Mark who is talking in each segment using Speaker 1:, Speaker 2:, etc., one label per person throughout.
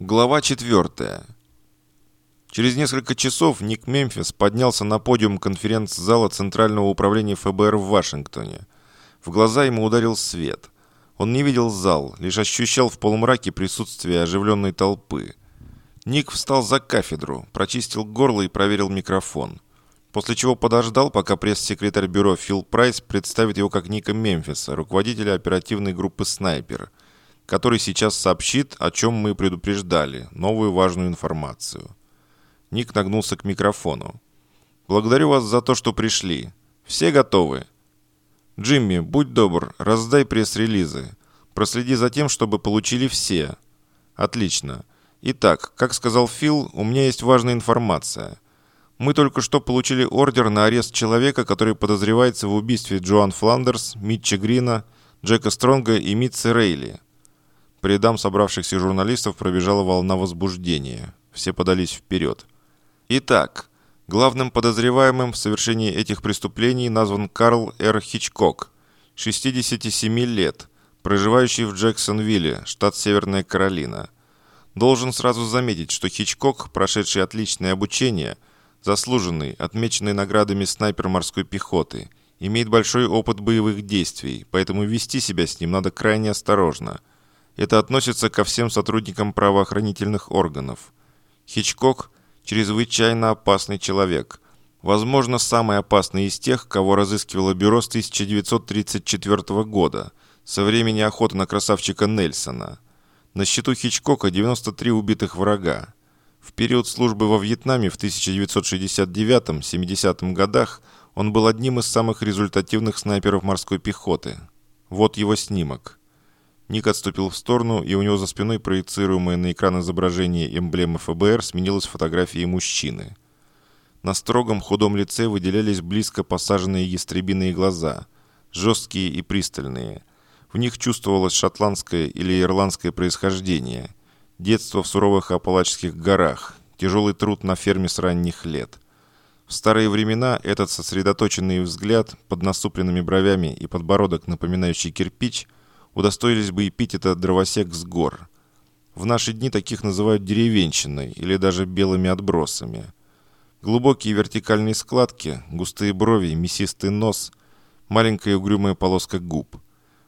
Speaker 1: Глава 4. Через несколько часов Ник Мемфис поднялся на подиум конференц-зала Центрального управления ФБР в Вашингтоне. В глаза ему ударил свет. Он не видел зал, лишь ощущал в полумраке присутствие оживленной толпы. Ник встал за кафедру, прочистил горло и проверил микрофон. После чего подождал, пока пресс-секретарь бюро Фил Прайс представит его как Ника Мемфиса, руководителя оперативной группы «Снайпер», который сейчас сообщит, о чем мы предупреждали, новую важную информацию. Ник нагнулся к микрофону. «Благодарю вас за то, что пришли. Все готовы?» «Джимми, будь добр, раздай пресс-релизы. Проследи за тем, чтобы получили все». «Отлично. Итак, как сказал Фил, у меня есть важная информация. Мы только что получили ордер на арест человека, который подозревается в убийстве Джоан Фландерс, Митча Грина, Джека Стронга и Митцы Рейли. По рядам собравшихся журналистов пробежала волна возбуждения. Все подались вперед. Итак, главным подозреваемым в совершении этих преступлений назван Карл Р. Хичкок, 67 лет, проживающий в Джексонвилле, штат Северная Каролина. Должен сразу заметить, что Хичкок, прошедший отличное обучение, заслуженный, отмеченный наградами снайпер морской пехоты, имеет большой опыт боевых действий, поэтому вести себя с ним надо крайне осторожно – это относится ко всем сотрудникам правоохранительных органов. Хичкок – чрезвычайно опасный человек. Возможно, самый опасный из тех, кого разыскивало бюро с 1934 года, со времени охоты на красавчика Нельсона. На счету Хичкока 93 убитых врага. В период службы во Вьетнаме в 1969-70 годах он был одним из самых результативных снайперов морской пехоты. Вот его снимок. Ник отступил в сторону, и у него за спиной проецируемое на экран изображение эмблемы ФБР сменилось фотографией мужчины. На строгом худом лице выделялись близко посаженные ястребиные глаза, жесткие и пристальные. В них чувствовалось шотландское или ирландское происхождение, детство в суровых Апалачских горах, тяжелый труд на ферме с ранних лет. В старые времена этот сосредоточенный взгляд под насупленными бровями и подбородок, напоминающий кирпич – удостоились бы эпитета «дровосек с гор». В наши дни таких называют деревенщиной или даже белыми отбросами. Глубокие вертикальные складки, густые брови, мясистый нос, маленькая угрюмая полоска губ.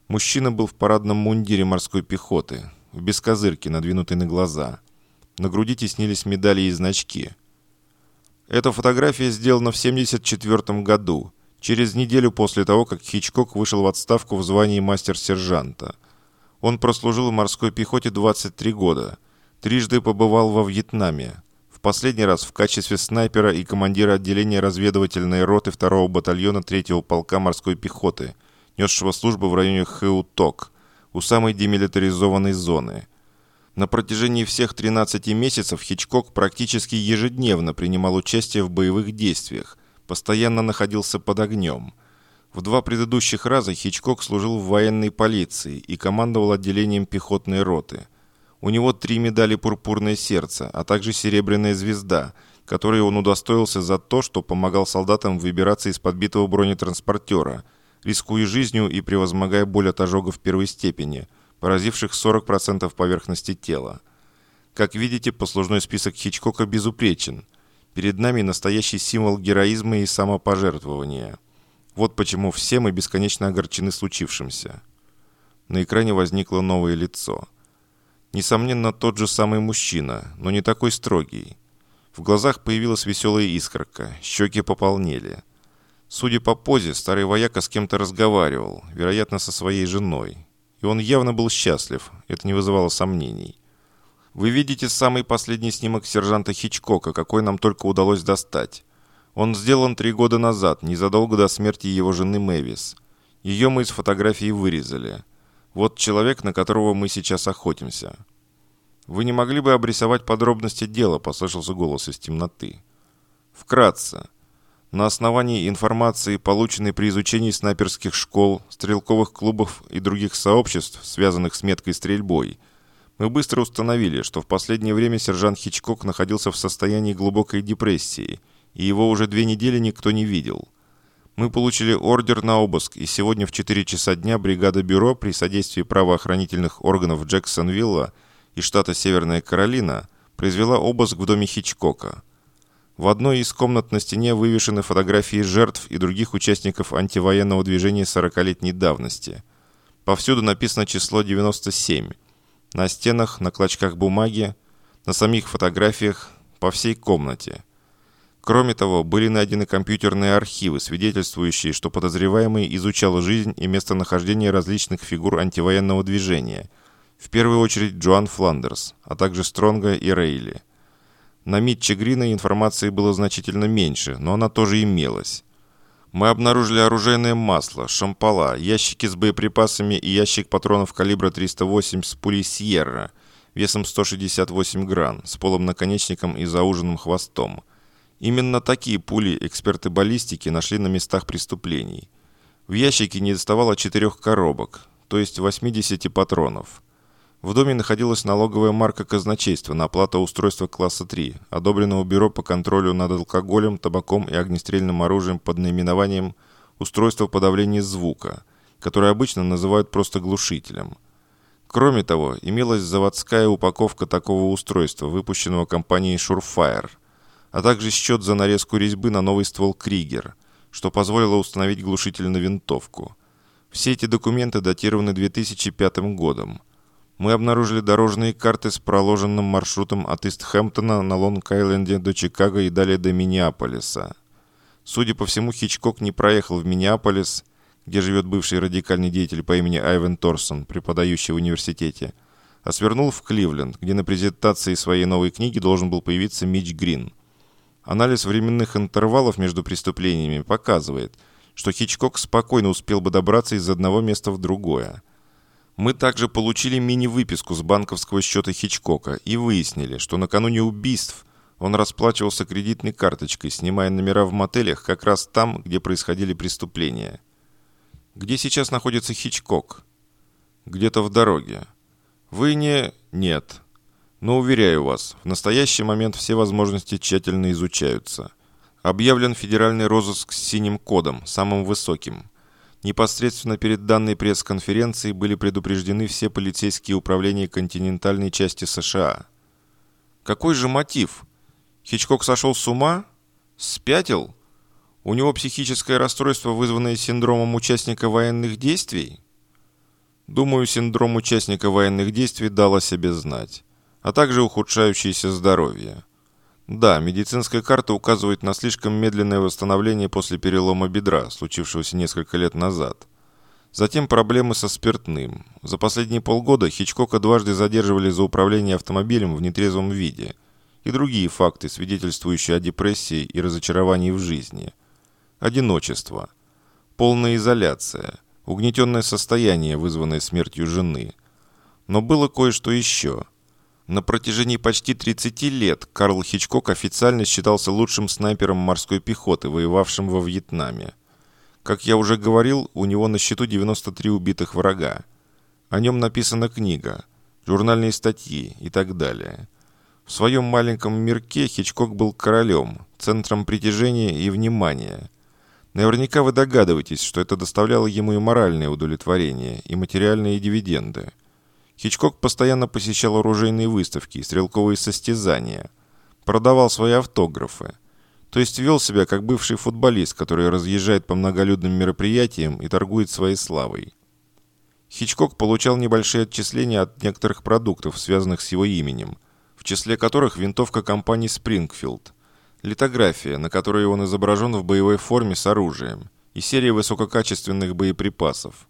Speaker 1: Мужчина был в парадном мундире морской пехоты, в бескозырке, надвинутой на глаза. На груди теснились медали и значки. Эта фотография сделана в 1974 году – через неделю после того, как Хичкок вышел в отставку в звании мастер-сержанта. Он прослужил в морской пехоте 23 года, трижды побывал во Вьетнаме, в последний раз в качестве снайпера и командира отделения разведывательной роты 2-го батальона 3-го полка морской пехоты, несшего службу в районе Хэуток, у самой демилитаризованной зоны. На протяжении всех 13 месяцев Хичкок практически ежедневно принимал участие в боевых действиях, постоянно находился под огнем. В два предыдущих раза Хичкок служил в военной полиции и командовал отделением пехотной роты. У него три медали «Пурпурное сердце», а также «Серебряная звезда», которые он удостоился за то, что помогал солдатам выбираться из подбитого бронетранспортера, рискуя жизнью и превозмогая боль от ожогов первой степени, поразивших 40% поверхности тела. Как видите, послужной список Хичкока безупречен – Перед нами настоящий символ героизма и самопожертвования. Вот почему все мы бесконечно огорчены случившимся. На экране возникло новое лицо. Несомненно, тот же самый мужчина, но не такой строгий. В глазах появилась веселая искорка, щеки пополнели. Судя по позе, старый вояка с кем-то разговаривал, вероятно, со своей женой. И он явно был счастлив, это не вызывало сомнений. Вы видите самый последний снимок сержанта Хичкока, какой нам только удалось достать. Он сделан три года назад, незадолго до смерти его жены Мэвис. Ее мы из фотографии вырезали. Вот человек, на которого мы сейчас охотимся. Вы не могли бы обрисовать подробности дела, послышался голос из темноты. Вкратце. На основании информации, полученной при изучении снайперских школ, стрелковых клубов и других сообществ, связанных с меткой стрельбой – мы быстро установили, что в последнее время сержант Хичкок находился в состоянии глубокой депрессии, и его уже две недели никто не видел. Мы получили ордер на обыск, и сегодня в 4 часа дня бригада бюро при содействии правоохранительных органов Джексонвилла из штата Северная Каролина произвела обыск в доме Хичкока. В одной из комнат на стене вывешены фотографии жертв и других участников антивоенного движения 40-летней давности. Повсюду написано число 97. На стенах, на клочках бумаги, на самих фотографиях, по всей комнате. Кроме того, были найдены компьютерные архивы, свидетельствующие, что подозреваемый изучал жизнь и местонахождение различных фигур антивоенного движения – в первую очередь Джоан Фландерс, а также Стронга и Рейли. На Митче Грина информации было значительно меньше, но она тоже имелась. Мы обнаружили оружейное масло, шампала, ящики с боеприпасами и ящик патронов калибра 308 с пулей Сьерра, весом 168 гран, с полым наконечником и зауженным хвостом. Именно такие пули эксперты баллистики нашли на местах преступлений. В ящике не доставало четырех коробок, то есть 80 патронов. В доме находилась налоговая марка казначейства на оплату устройства класса 3, одобренного Бюро по контролю над алкоголем, табаком и огнестрельным оружием под наименованием «Устройство подавления звука», которое обычно называют просто глушителем. Кроме того, имелась заводская упаковка такого устройства, выпущенного компанией Surefire, а также счет за нарезку резьбы на новый ствол Кригер, что позволило установить глушитель на винтовку. Все эти документы датированы 2005 годом – мы обнаружили дорожные карты с проложенным маршрутом от Истхэмптона на Лонг-Айленде до Чикаго и далее до Миннеаполиса. Судя по всему, Хичкок не проехал в Миннеаполис, где живет бывший радикальный деятель по имени Айвен Торсон, преподающий в университете, а свернул в Кливленд, где на презентации своей новой книги должен был появиться Мич Грин. Анализ временных интервалов между преступлениями показывает, что Хичкок спокойно успел бы добраться из одного места в другое. Мы также получили мини-выписку с банковского счета Хичкока и выяснили, что накануне убийств он расплачивался кредитной карточкой, снимая номера в мотелях как раз там, где происходили преступления. Где сейчас находится Хичкок? Где-то в дороге. Вы не... Нет. Но уверяю вас, в настоящий момент все возможности тщательно изучаются. Объявлен федеральный розыск с синим кодом, самым высоким. Непосредственно перед данной пресс-конференцией были предупреждены все полицейские управления континентальной части США. Какой же мотив? Хичкок сошел с ума? Спятил? У него психическое расстройство, вызванное синдромом участника военных действий? Думаю, синдром участника военных действий дал о себе знать, а также ухудшающееся здоровье. Да, медицинская карта указывает на слишком медленное восстановление после перелома бедра, случившегося несколько лет назад. Затем проблемы со спиртным. За последние полгода Хичкока дважды задерживали за управление автомобилем в нетрезвом виде. И другие факты, свидетельствующие о депрессии и разочаровании в жизни. Одиночество. Полная изоляция. Угнетенное состояние, вызванное смертью жены. Но было кое-что еще – на протяжении почти 30 лет Карл Хичкок официально считался лучшим снайпером морской пехоты, воевавшим во Вьетнаме. Как я уже говорил, у него на счету 93 убитых врага. О нем написана книга, журнальные статьи и так далее. В своем маленьком мирке Хичкок был королем, центром притяжения и внимания. Наверняка вы догадываетесь, что это доставляло ему и моральное удовлетворение, и материальные дивиденды. Хичкок постоянно посещал оружейные выставки и стрелковые состязания. Продавал свои автографы. То есть вел себя как бывший футболист, который разъезжает по многолюдным мероприятиям и торгует своей славой. Хичкок получал небольшие отчисления от некоторых продуктов, связанных с его именем, в числе которых винтовка компании Springfield, литография, на которой он изображен в боевой форме с оружием, и серия высококачественных боеприпасов –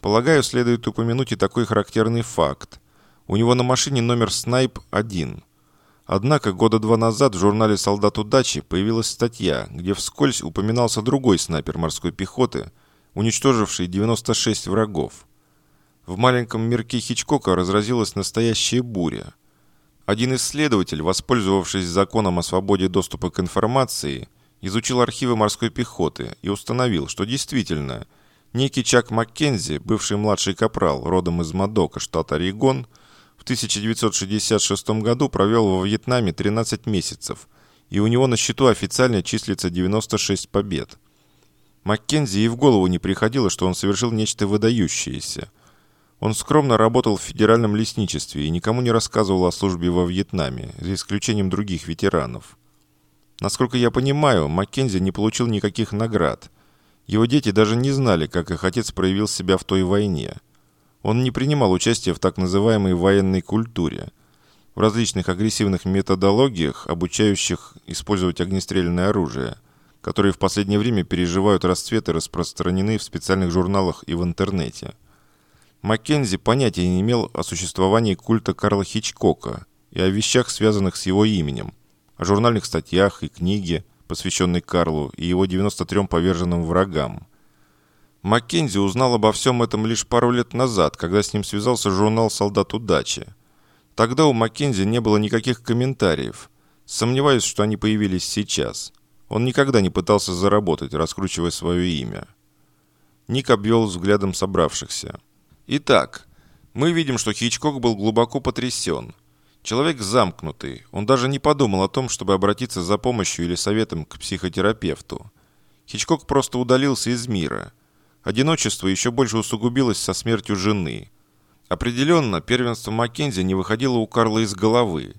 Speaker 1: Полагаю, следует упомянуть и такой характерный факт. У него на машине номер «Снайп-1». Однако года два назад в журнале «Солдат удачи» появилась статья, где вскользь упоминался другой снайпер морской пехоты, уничтоживший 96 врагов. В маленьком мирке Хичкока разразилась настоящая буря. Один исследователь, воспользовавшись законом о свободе доступа к информации, изучил архивы морской пехоты и установил, что действительно – Некий Чак Маккензи, бывший младший капрал, родом из Мадока, штат Орегон, в 1966 году провел во Вьетнаме 13 месяцев, и у него на счету официально числится 96 побед. Маккензи и в голову не приходило, что он совершил нечто выдающееся. Он скромно работал в федеральном лесничестве и никому не рассказывал о службе во Вьетнаме, за исключением других ветеранов. Насколько я понимаю, Маккензи не получил никаких наград. Его дети даже не знали, как их отец проявил себя в той войне. Он не принимал участия в так называемой военной культуре. В различных агрессивных методологиях, обучающих использовать огнестрельное оружие, которые в последнее время переживают расцвет и распространены в специальных журналах и в интернете – Маккензи понятия не имел о существовании культа Карла Хичкока и о вещах, связанных с его именем, о журнальных статьях и книге, посвященной Карлу и его 93 поверженным врагам. Маккензи узнал обо всем этом лишь пару лет назад, когда с ним связался журнал «Солдат удачи». Тогда у Маккензи не было никаких комментариев. Сомневаюсь, что они появились сейчас. Он никогда не пытался заработать, раскручивая свое имя. Ник обвел взглядом собравшихся. Итак, мы видим, что Хичкок был глубоко потрясен. Человек замкнутый, он даже не подумал о том, чтобы обратиться за помощью или советом к психотерапевту. Хичкок просто удалился из мира. Одиночество еще больше усугубилось со смертью жены. Определенно, первенство Маккензи не выходило у Карла из головы.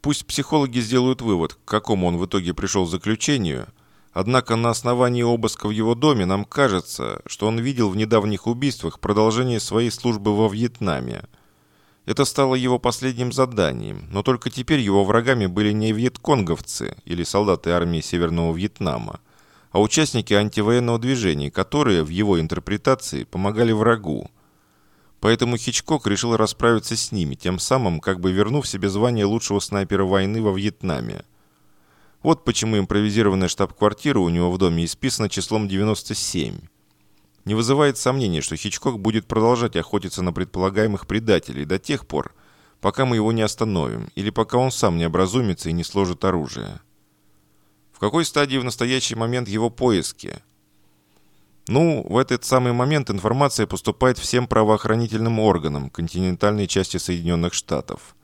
Speaker 1: Пусть психологи сделают вывод, к какому он в итоге пришел заключению – Однако на основании обыска в его доме нам кажется, что он видел в недавних убийствах продолжение своей службы во Вьетнаме. Это стало его последним заданием, но только теперь его врагами были не вьетконговцы или солдаты армии Северного Вьетнама, а участники антивоенного движения, которые, в его интерпретации, помогали врагу. Поэтому Хичкок решил расправиться с ними, тем самым как бы вернув себе звание лучшего снайпера войны во Вьетнаме. Вот почему импровизированная штаб-квартира у него в доме исписана числом 97. Не вызывает сомнений, что Хичкок будет продолжать охотиться на предполагаемых предателей до тех пор, пока мы его не остановим, или пока он сам не образумится и не сложит оружие. В какой стадии в настоящий момент его поиски? Ну, в этот самый момент информация поступает всем правоохранительным органам континентальной части Соединенных Штатов.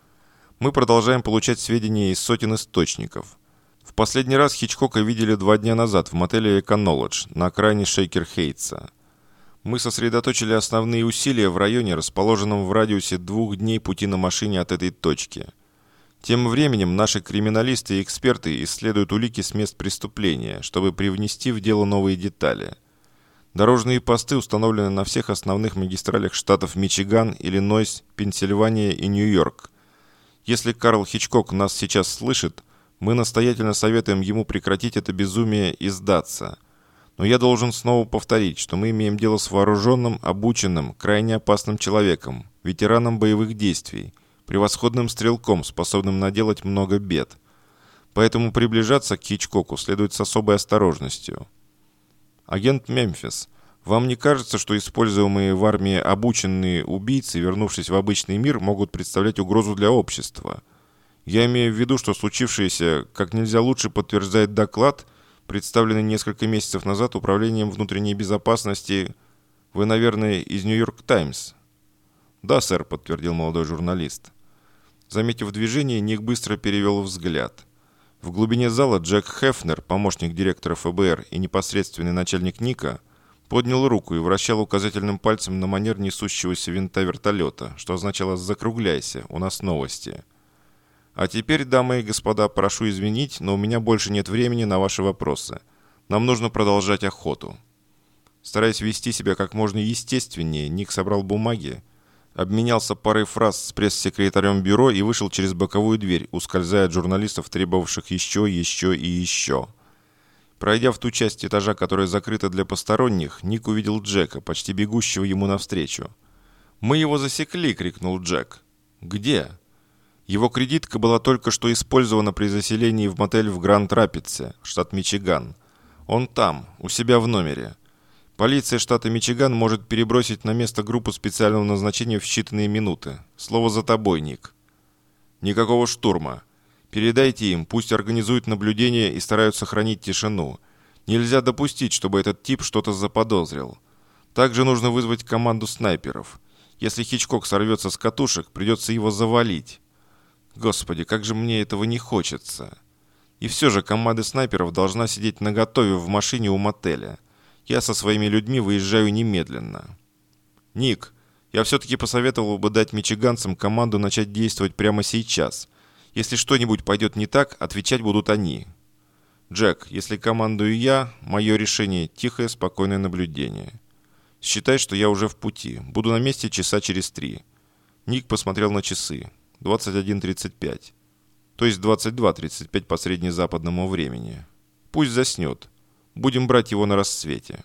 Speaker 1: Мы продолжаем получать сведения из сотен источников – в последний раз Хичкока видели два дня назад в мотеле «Эконолодж» на окраине Шейкер-Хейтса. Мы сосредоточили основные усилия в районе, расположенном в радиусе двух дней пути на машине от этой точки. Тем временем наши криминалисты и эксперты исследуют улики с мест преступления, чтобы привнести в дело новые детали. Дорожные посты установлены на всех основных магистралях штатов Мичиган, Иллинойс, Пенсильвания и Нью-Йорк. Если Карл Хичкок нас сейчас слышит, мы настоятельно советуем ему прекратить это безумие и сдаться. Но я должен снова повторить, что мы имеем дело с вооруженным, обученным, крайне опасным человеком, ветераном боевых действий, превосходным стрелком, способным наделать много бед. Поэтому приближаться к Хичкоку следует с особой осторожностью. Агент Мемфис, вам не кажется, что используемые в армии обученные убийцы, вернувшись в обычный мир, могут представлять угрозу для общества – я имею в виду, что случившееся как нельзя лучше подтверждает доклад, представленный несколько месяцев назад Управлением внутренней безопасности. Вы, наверное, из «Нью-Йорк Таймс». «Да, сэр», — подтвердил молодой журналист. Заметив движение, Ник быстро перевел взгляд. В глубине зала Джек Хефнер, помощник директора ФБР и непосредственный начальник Ника, поднял руку и вращал указательным пальцем на манер несущегося винта вертолета, что означало «закругляйся, у нас новости». А теперь, дамы и господа, прошу извинить, но у меня больше нет времени на ваши вопросы. Нам нужно продолжать охоту. Стараясь вести себя как можно естественнее, Ник собрал бумаги, обменялся парой фраз с пресс-секретарем бюро и вышел через боковую дверь, ускользая от журналистов, требовавших еще, еще и еще. Пройдя в ту часть этажа, которая закрыта для посторонних, Ник увидел Джека, почти бегущего ему навстречу. «Мы его засекли!» — крикнул Джек. «Где?» Его кредитка была только что использована при заселении в мотель в Гранд-Рапидсе, штат Мичиган. Он там, у себя в номере. Полиция штата Мичиган может перебросить на место группу специального назначения в считанные минуты. Слово за тобой, Ник. Никакого штурма. Передайте им, пусть организуют наблюдение и стараются сохранить тишину. Нельзя допустить, чтобы этот тип что-то заподозрил. Также нужно вызвать команду снайперов. Если Хичкок сорвется с катушек, придется его завалить. Господи, как же мне этого не хочется. И все же команда снайперов должна сидеть наготове в машине у мотеля. Я со своими людьми выезжаю немедленно. Ник, Я все-таки посоветовал бы дать мичиганцам команду начать действовать прямо сейчас. Если что-нибудь пойдет не так, отвечать будут они. Джек, если командую я, мое решение – тихое, спокойное наблюдение. Считай, что я уже в пути. Буду на месте часа через три. Ник посмотрел на часы. 21.35. То есть 22.35 по среднезападному времени. Пусть заснет. Будем брать его на рассвете.